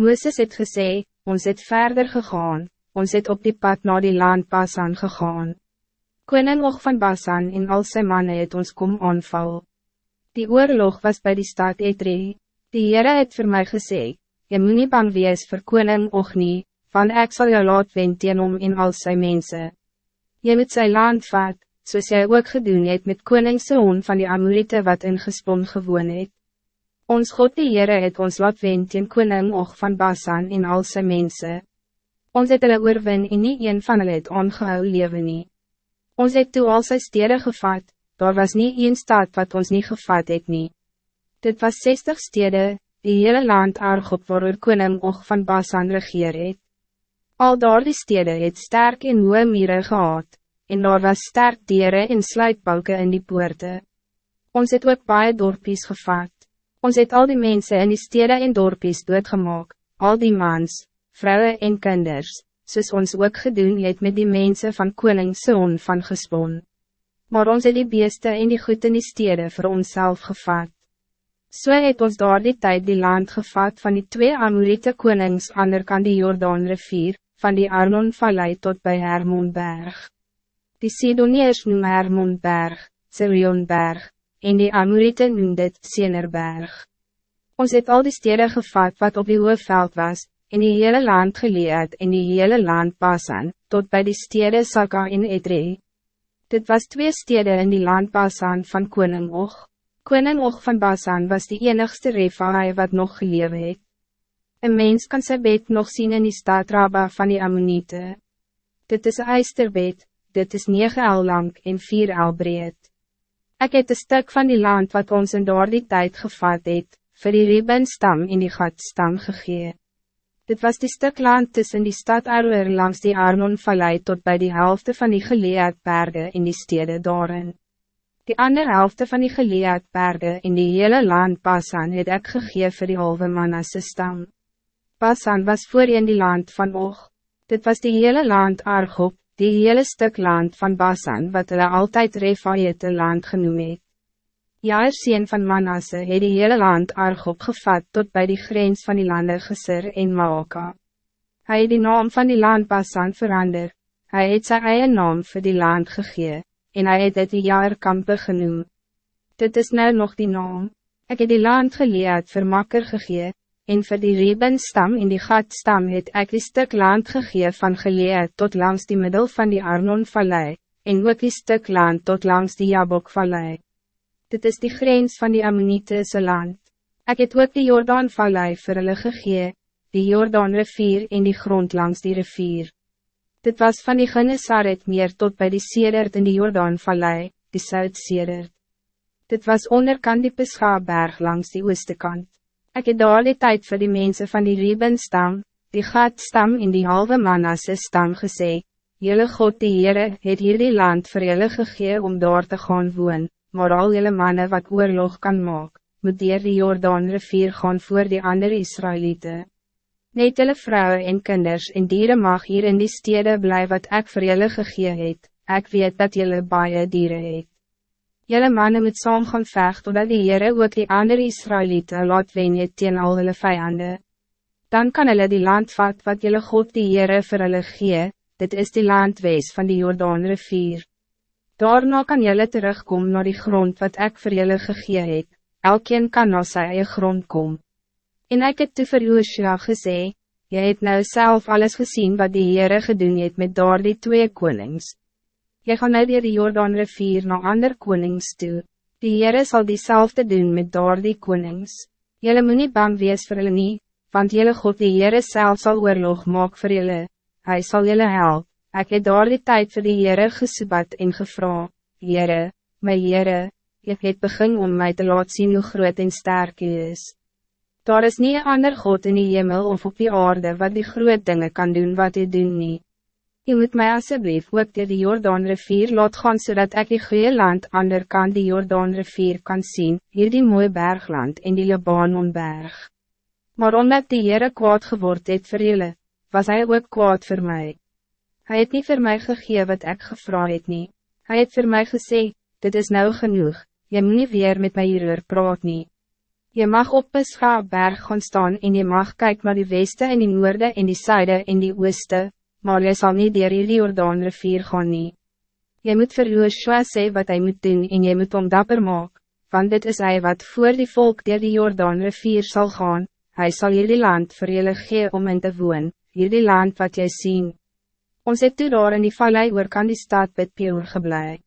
Mooses het gesê, ons het verder gegaan, ons het op die pad naar die land Basan gegaan. Koning Og van Basan en al sy manne het ons kom aanval. Die oorlog was bij die stad Etri. Die Heere het voor mij gesê, je moet niet bang wees vir koning Och nie, van ek sal jou laat wen teen om in al sy mense. Je moet sy land vat, soos jy ook gedoen het met koningszoon van die Amorite wat in gespon gewoon het. Ons God die Heere het ons laat wen teen koning Og van Basan en al sy mense. Ons het hulle oorwin en nie een van hulle het aangehou lewe nie. Ons het toe al sy stede gevat, daar was niet een stad wat ons niet gevat het nie. Dit was 60 stede, die hele land Argop waar koning Og van Basan regeer het. Al daar die stede het sterk en moe mieren gehad, en daar was sterk dieren en sluitbalken in die poorte. Ons het ook baie dorpies gevat. Ons het al die mensen in die stede en dorpies doodgemaak, al die mans, vrouwen en kinders, soos ons ook gedoen het met die mensen van koningszoon van gespon. Maar ons het die beeste en die goed in die stede voor onszelf gevat. So het ons daar die tijd die land gevat van die twee Amorite konings ander kan die Jordaan rivier, van die Arnon Vallei tot bij Hermonberg. Die Sidoniërs noem Hermonberg, Sirionberg, en die Amorite noem dit Senerberg. Ons het al die steden gevat wat op die hoofveld was, in die hele land geleerd en die hele land Basan, tot bij die steden Saka en Edre. Dit was twee steden in die land Basan van Koning Og. Koning Og van Basan was de enigste refaai wat nog geleef het. Een mens kan zijn bed nog zien in die stad Rabba van die Ammonite. Dit is een ijsterbed, dit is 9 el lang en 4 el breed. Ik het een stuk van die land wat ons in door die tijd gevat het, vir die Rebenstam in die Gadstam gegee. Dit was die stuk land tussen die stad Arwer langs die Arnon Vallei tot bij die helft van die geleerdberge in die stede daarin. Die andere helft van die geleerdberge in die hele land Basan het ek gegee vir die halve Manasse stam. Basan was voorheen die land van Og. Dit was die hele land Argop, die hele stuk land van Basan wat hulle altyd Refaete land genoem het. Jaar sien van Manasse het die hele land arg opgevat tot bij die grens van die landen Geser en Maoka. Hij het die naam van die land Basan verander, hij het sy eie naam voor die land gegee, en hij het dit die jaar kampe genoem. Dit is nou nog die naam, ik heb die land geleerd vir makker gegee, en voor die Rebenstam in die Gadstam het ek die stuk land gegee van geleerd tot langs die middel van die Arnon-vallei, en ook die stuk land tot langs die Jabok-vallei. Dit is die grens van die Ammonitese land. Ik het ook die Jordaan-vallei vir hulle gegee, die Jordaan-rivier en die grond langs die rivier. Dit was van die Genesaret meer tot bij die Sedert in die Jordaan-vallei, die Zuid-Sedert. Dit was onderkant die Pescha-berg langs die ooste kant. Ik heb daar die tijd voor die mensen van die Rebenstam, die Gadstam in die halve Manasse stam gesê, Jelle God die Heere het hier die land vir julle gegee om daar te gaan woon, maar al jelle mannen wat oorlog kan maak, moet dier die Jordaan rivier gaan voor die andere Israëlieten. Net jelle vrouwen en kinders en dieren mag hier in die stede bly wat ik voor julle gegee het, ek weet dat jelle baie dieren het. Jelle mannen moet saam gaan vecht, totdat die Heere ook die andere Israëlieten laat wen het teen al hulle vijanden. Dan kan hulle die land vat wat jelle God die Heere vir hulle gee, dit is die land wees van die Jordaan rivier. Daarna kan jelle terugkom naar die grond wat ik voor jelle gegee het, elkeen kan na sy eie grond kom. En ek het toe vir Joshua gesê, jy het nou zelf alles gezien wat die Heere gedoen het met daar die twee konings. Jy gaan nou dier die Jordaan rivier na ander konings toe. Die Heere sal diezelfde doen met daar die konings. Jylle moet nie bang wees vir hulle nie, want jylle God die Heere self sal oorlog maak vir jylle. Hy sal jylle help. Ek het daar die tijd vir die Heere gesoebat en gevra. Heere, my Heere, ek het begin om mij te laat zien hoe groot en sterk hy is. Daar is nie ander God in die hemel of op die aarde wat die groot dingen kan doen wat hy doen niet. Je moet mij alsjeblieft ook door de Jordaanrivier laat gaan zodat ik die goede land ander kan die Jordaanrivier kan zien, hier die mooie bergland in die Libanonberg. Maar omdat die Heere kwaad geword het vir julle, was hij ook kwaad voor mij. Hij het niet voor mij gegeven wat ik gevraagd het nie. Hij het voor mij gezegd, dit is nou genoeg, je moet niet weer met mij hierover praat nie. Je mag op Pescha berg gaan staan en je mag kijken naar die weste en die noorde en die zuide en die ooste, maar je zal niet dier die Jordaan rivier gaan nie. Je moet vir Joshua sê wat hij moet doen en je moet om dapper maak, want dit is hij wat voor die volk dier die Jordaan rivier zal gaan, hij zal jullie land vir julle gee om in te woon, jullie land wat jy sien. Ons het toe daar in die vallei oor kan die stad Bidpeor geblij.